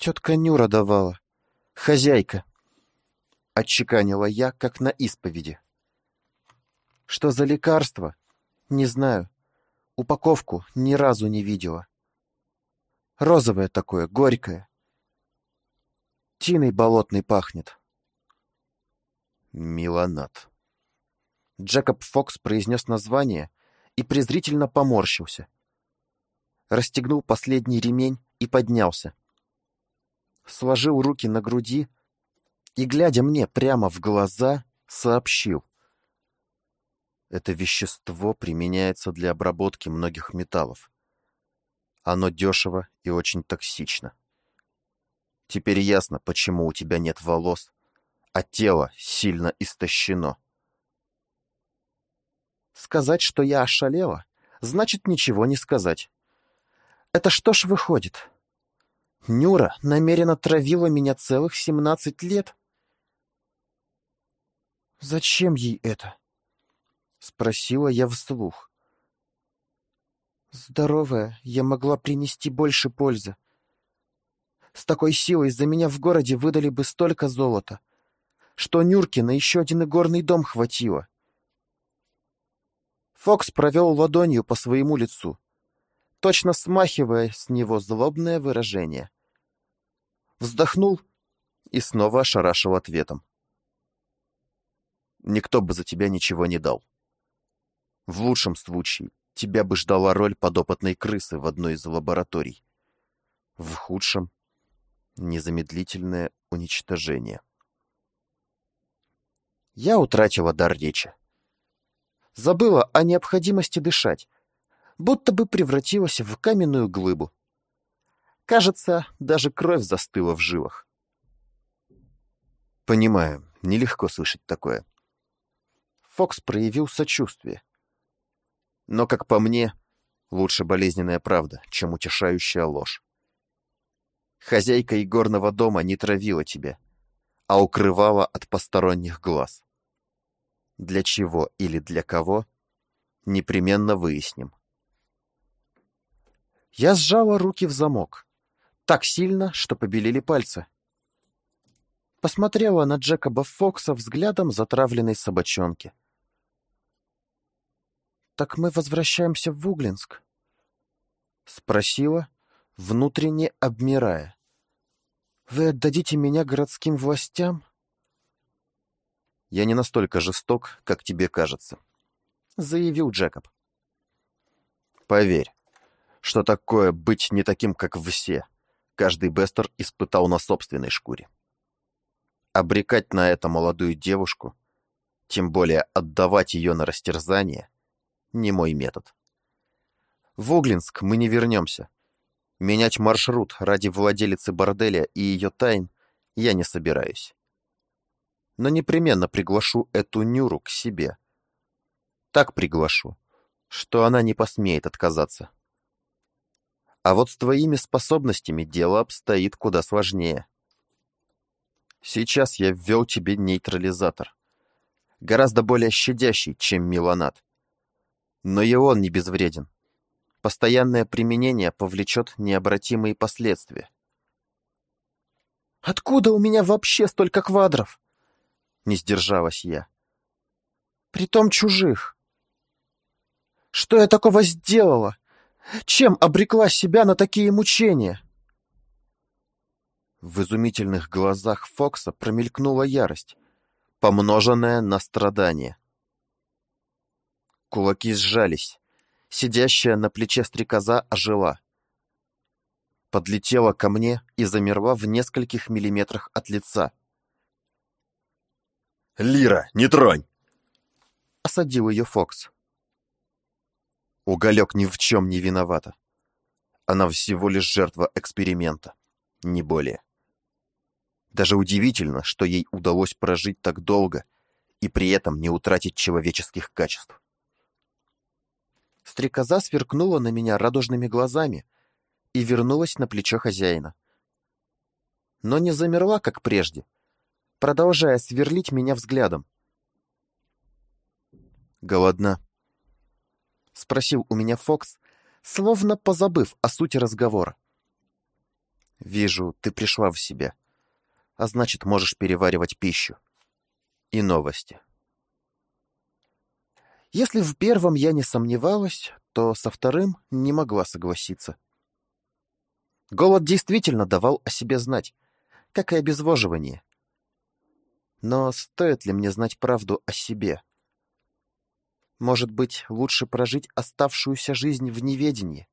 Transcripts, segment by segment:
Тетка Нюра давала. Хозяйка. Отчеканила я, как на исповеди. Что за лекарство? Не знаю. Упаковку ни разу не видела. Розовое такое, горькое. Тиной болотной пахнет. Миланат. Джекоб Фокс произнес название и презрительно поморщился. Расстегнул последний ремень и поднялся. Сложил руки на груди и, глядя мне прямо в глаза, сообщил. Это вещество применяется для обработки многих металлов. Оно дешево и очень токсично. Теперь ясно, почему у тебя нет волос, а тело сильно истощено. Сказать, что я ошалела, значит ничего не сказать. Это что ж выходит? Нюра намеренно травила меня целых семнадцать лет? Зачем ей это? Спросила я вслух. Здоровая, я могла принести больше пользы. С такой силой за меня в городе выдали бы столько золота, что Нюрки на еще один игорный дом хватило. Фокс провел ладонью по своему лицу, точно смахивая с него злобное выражение. Вздохнул и снова ошарашил ответом. Никто бы за тебя ничего не дал. В лучшем случае тебя бы ждала роль подопытной крысы в одной из лабораторий. В худшем — незамедлительное уничтожение. Я утратила дар речи забыла о необходимости дышать, будто бы превратилась в каменную глыбу. Кажется, даже кровь застыла в жилах. Понимаю, нелегко слышать такое. Фокс проявил сочувствие. Но, как по мне, лучше болезненная правда, чем утешающая ложь. Хозяйка игорного дома не травила тебя, а укрывала от посторонних глаз. Для чего или для кого? Непременно выясним. Я сжала руки в замок. Так сильно, что побелели пальцы. Посмотрела на Джекоба Фокса взглядом затравленной собачонки. «Так мы возвращаемся в Углинск?» Спросила, внутренне обмирая. «Вы отдадите меня городским властям?» Я не настолько жесток, как тебе кажется», — заявил Джекоб. «Поверь, что такое быть не таким, как все, каждый Бестер испытал на собственной шкуре. Обрекать на это молодую девушку, тем более отдавать ее на растерзание, не мой метод. В Углинск мы не вернемся. Менять маршрут ради владелицы борделя и ее тайн я не собираюсь но непременно приглашу эту Нюру к себе. Так приглашу, что она не посмеет отказаться. А вот с твоими способностями дело обстоит куда сложнее. Сейчас я ввел тебе нейтрализатор. Гораздо более щадящий, чем меланат. Но и он не безвреден. Постоянное применение повлечет необратимые последствия. «Откуда у меня вообще столько квадров?» не сдержалась я. Притом чужих. Что я такого сделала? Чем обрекла себя на такие мучения? В изумительных глазах Фокса промелькнула ярость, помноженная на страдание. Кулаки сжались. Сидящая на плече стрекоза ожила. Подлетела ко мне и замерла в нескольких миллиметрах от лица. «Лира, не тронь!» Осадил ее Фокс. Уголек ни в чем не виновата. Она всего лишь жертва эксперимента, не более. Даже удивительно, что ей удалось прожить так долго и при этом не утратить человеческих качеств. Стрекоза сверкнула на меня радужными глазами и вернулась на плечо хозяина. Но не замерла, как прежде, продолжая сверлить меня взглядом. «Голодна?» — спросил у меня Фокс, словно позабыв о сути разговора. Вижу, ты пришла в себя, а значит, можешь переваривать пищу. И новости. Если в первом я не сомневалась, то со вторым не могла согласиться. Голод действительно давал о себе знать, как и обезвоживание. Но стоит ли мне знать правду о себе? Может быть, лучше прожить оставшуюся жизнь в неведении?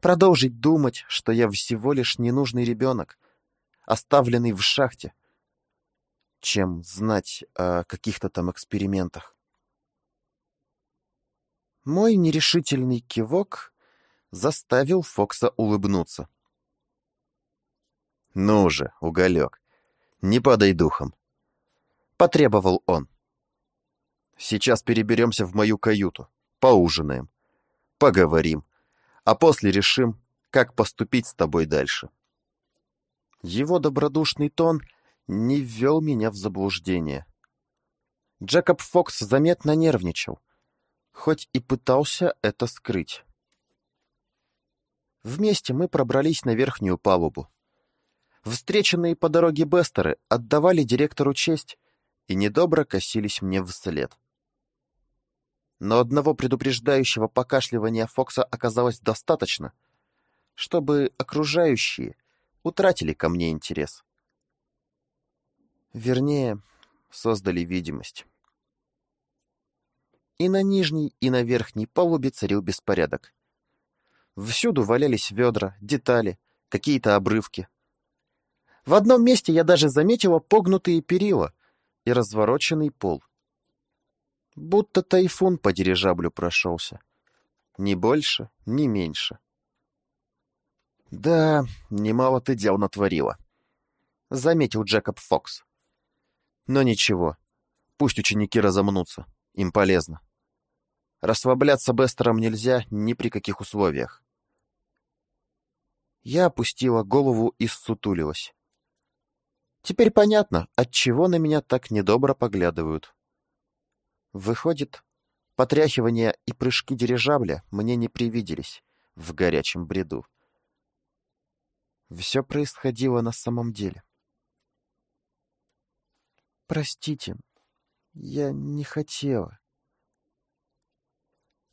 Продолжить думать, что я всего лишь ненужный ребенок, оставленный в шахте, чем знать о каких-то там экспериментах. Мой нерешительный кивок заставил Фокса улыбнуться. «Ну же, уголек, не падай духом», — потребовал он. «Сейчас переберемся в мою каюту, поужинаем, поговорим, а после решим, как поступить с тобой дальше». Его добродушный тон не ввел меня в заблуждение. Джекоб Фокс заметно нервничал, хоть и пытался это скрыть. Вместе мы пробрались на верхнюю палубу. Встреченные по дороге Бестеры отдавали директору честь и недобро косились мне вслед. Но одного предупреждающего покашливания Фокса оказалось достаточно, чтобы окружающие утратили ко мне интерес. Вернее, создали видимость. И на нижней, и на верхней палубе царил беспорядок. Всюду валялись ведра, детали, какие-то обрывки. В одном месте я даже заметила погнутые перила и развороченный пол. Будто тайфун по дирижаблю прошелся. Ни больше, ни меньше. «Да, немало ты дел натворила», — заметил Джекоб Фокс. «Но ничего, пусть ученики разомнутся, им полезно. Расслабляться Бестером нельзя ни при каких условиях». Я опустила голову и ссутулилась. Теперь понятно, отчего на меня так недобро поглядывают. Выходит, потряхивания и прыжки дирижабля мне не привиделись в горячем бреду. Все происходило на самом деле. «Простите, я не хотела».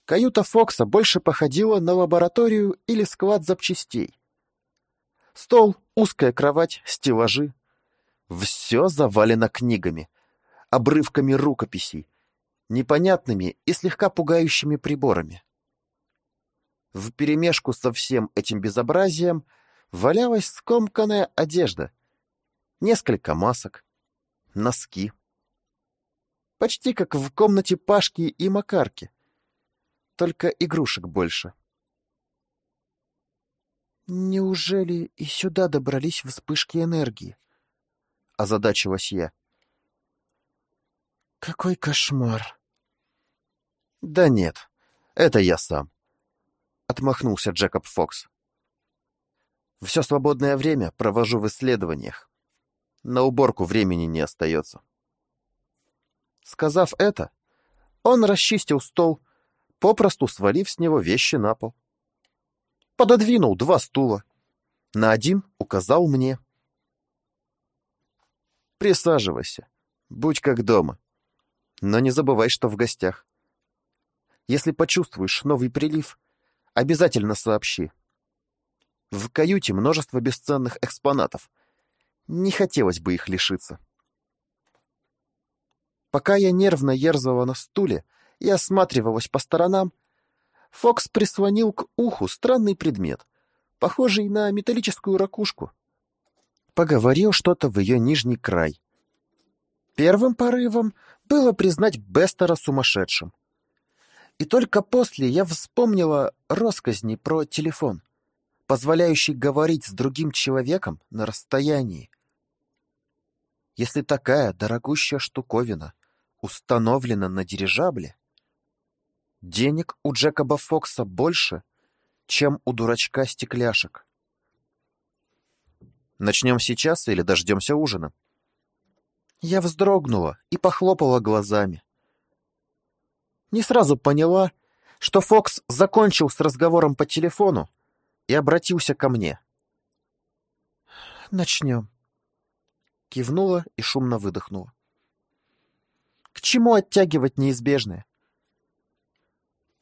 Каюта Фокса больше походила на лабораторию или склад запчастей. Стол, узкая кровать, стеллажи. Все завалено книгами, обрывками рукописей, непонятными и слегка пугающими приборами. В перемешку со всем этим безобразием — валялась скомканная одежда, несколько масок, носки. Почти как в комнате Пашки и Макарки, только игрушек больше. «Неужели и сюда добрались вспышки энергии?» — озадачилась я. «Какой кошмар!» «Да нет, это я сам», — отмахнулся Джекоб Фокс. Все свободное время провожу в исследованиях. На уборку времени не остается. Сказав это, он расчистил стол, попросту свалив с него вещи на пол. Пододвинул два стула. На один указал мне. Присаживайся, будь как дома. Но не забывай, что в гостях. Если почувствуешь новый прилив, обязательно сообщи. В каюте множество бесценных экспонатов. Не хотелось бы их лишиться. Пока я нервно ерзала на стуле и осматривалась по сторонам, Фокс прислонил к уху странный предмет, похожий на металлическую ракушку. Поговорил что-то в ее нижний край. Первым порывом было признать Бестера сумасшедшим. И только после я вспомнила росказни про телефон позволяющий говорить с другим человеком на расстоянии. Если такая дорогущая штуковина установлена на дирижабле, денег у Джекоба Фокса больше, чем у дурачка стекляшек. Начнем сейчас или дождемся ужина? Я вздрогнула и похлопала глазами. Не сразу поняла, что Фокс закончил с разговором по телефону и обратился ко мне. начнем. Кивнула и шумно выдохнула. К чему оттягивать неизбежное?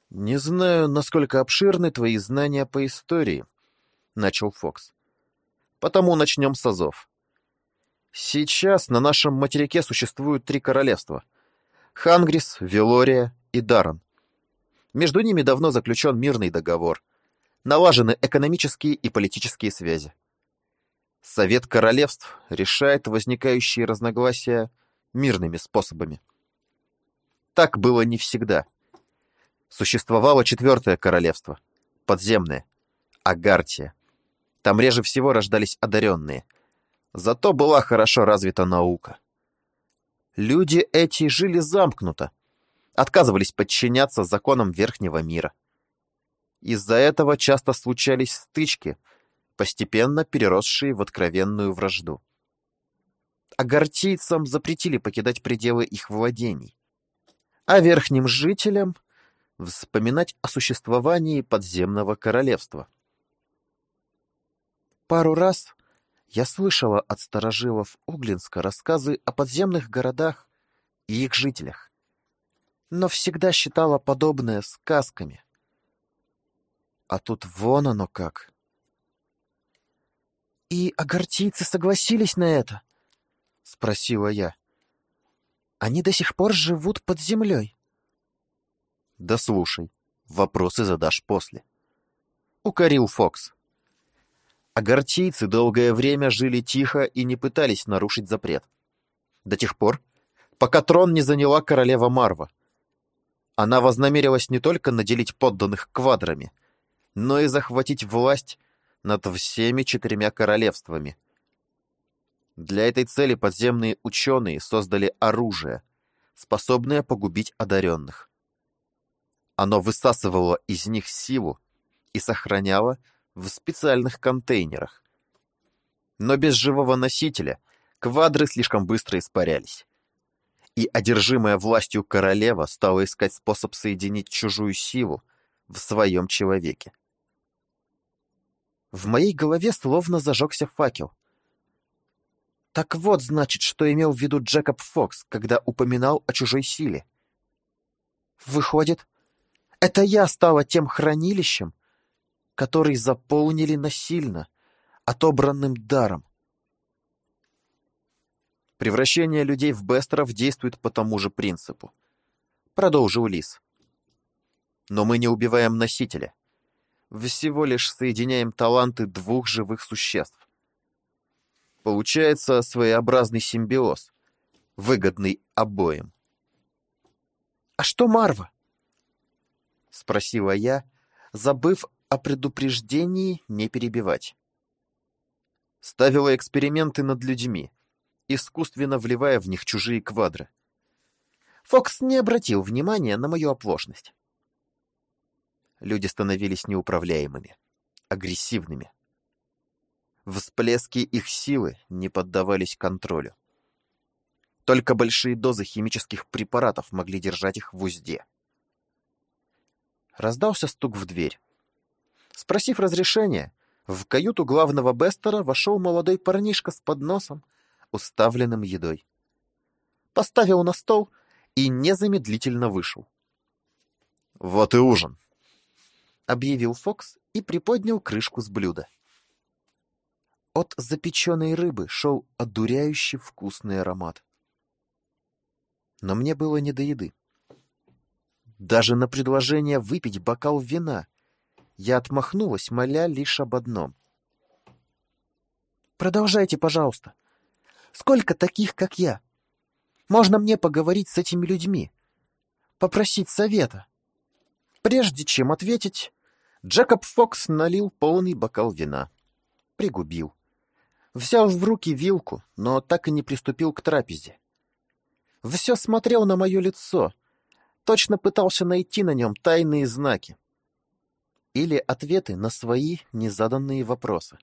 «Не знаю, насколько обширны твои знания по истории», — начал Фокс. «Потому начнем с азов. Сейчас на нашем материке существуют три королевства — Хангрис, Велория и Даран. Между ними давно заключен мирный договор. Налажены экономические и политические связи. Совет королевств решает возникающие разногласия мирными способами. Так было не всегда. Существовало четвертое королевство, подземное, Агартия. Там реже всего рождались одаренные. Зато была хорошо развита наука. Люди эти жили замкнуто, отказывались подчиняться законам Верхнего мира. Из-за этого часто случались стычки, постепенно переросшие в откровенную вражду. Агартийцам запретили покидать пределы их владений, а верхним жителям вспоминать о существовании подземного королевства. Пару раз я слышала от старожилов Углинска рассказы о подземных городах и их жителях, но всегда считала подобное сказками. А тут вон оно как. «И агартийцы согласились на это?» — спросила я. «Они до сих пор живут под землей». «Да слушай, вопросы задашь после». Укорил Фокс. Агартийцы долгое время жили тихо и не пытались нарушить запрет. До тех пор, пока трон не заняла королева Марва. Она вознамерилась не только наделить подданных квадрами, но и захватить власть над всеми четырьмя королевствами. Для этой цели подземные ученые создали оружие, способное погубить одаренных. Оно высасывало из них силу и сохраняло в специальных контейнерах. Но без живого носителя квадры слишком быстро испарялись. И одержимая властью королева стала искать способ соединить чужую силу в своем человеке. В моей голове словно зажегся факел. Так вот, значит, что имел в виду Джекоб Фокс, когда упоминал о чужой силе. Выходит, это я стала тем хранилищем, который заполнили насильно, отобранным даром. Превращение людей в бестеров действует по тому же принципу. Продолжил Лис. Но мы не убиваем носителя. Всего лишь соединяем таланты двух живых существ. Получается своеобразный симбиоз, выгодный обоим. «А что Марва?» — спросила я, забыв о предупреждении не перебивать. Ставила эксперименты над людьми, искусственно вливая в них чужие квадры. Фокс не обратил внимания на мою оплошность. Люди становились неуправляемыми, агрессивными. Всплески их силы не поддавались контролю. Только большие дозы химических препаратов могли держать их в узде. Раздался стук в дверь. Спросив разрешения, в каюту главного Бестера вошел молодой парнишка с подносом, уставленным едой. Поставил на стол и незамедлительно вышел. «Вот и ужин», — объявил Фокс и приподнял крышку с блюда. От запеченной рыбы шел одуряющий вкусный аромат. Но мне было не до еды. Даже на предложение выпить бокал вина я отмахнулась, моля лишь об одном. «Продолжайте, пожалуйста. Сколько таких, как я? Можно мне поговорить с этими людьми? Попросить совета?» Прежде чем ответить, Джекоб Фокс налил полный бокал вина. Пригубил. Взял в руки вилку, но так и не приступил к трапезе. Все смотрел на мое лицо, точно пытался найти на нем тайные знаки или ответы на свои незаданные вопросы.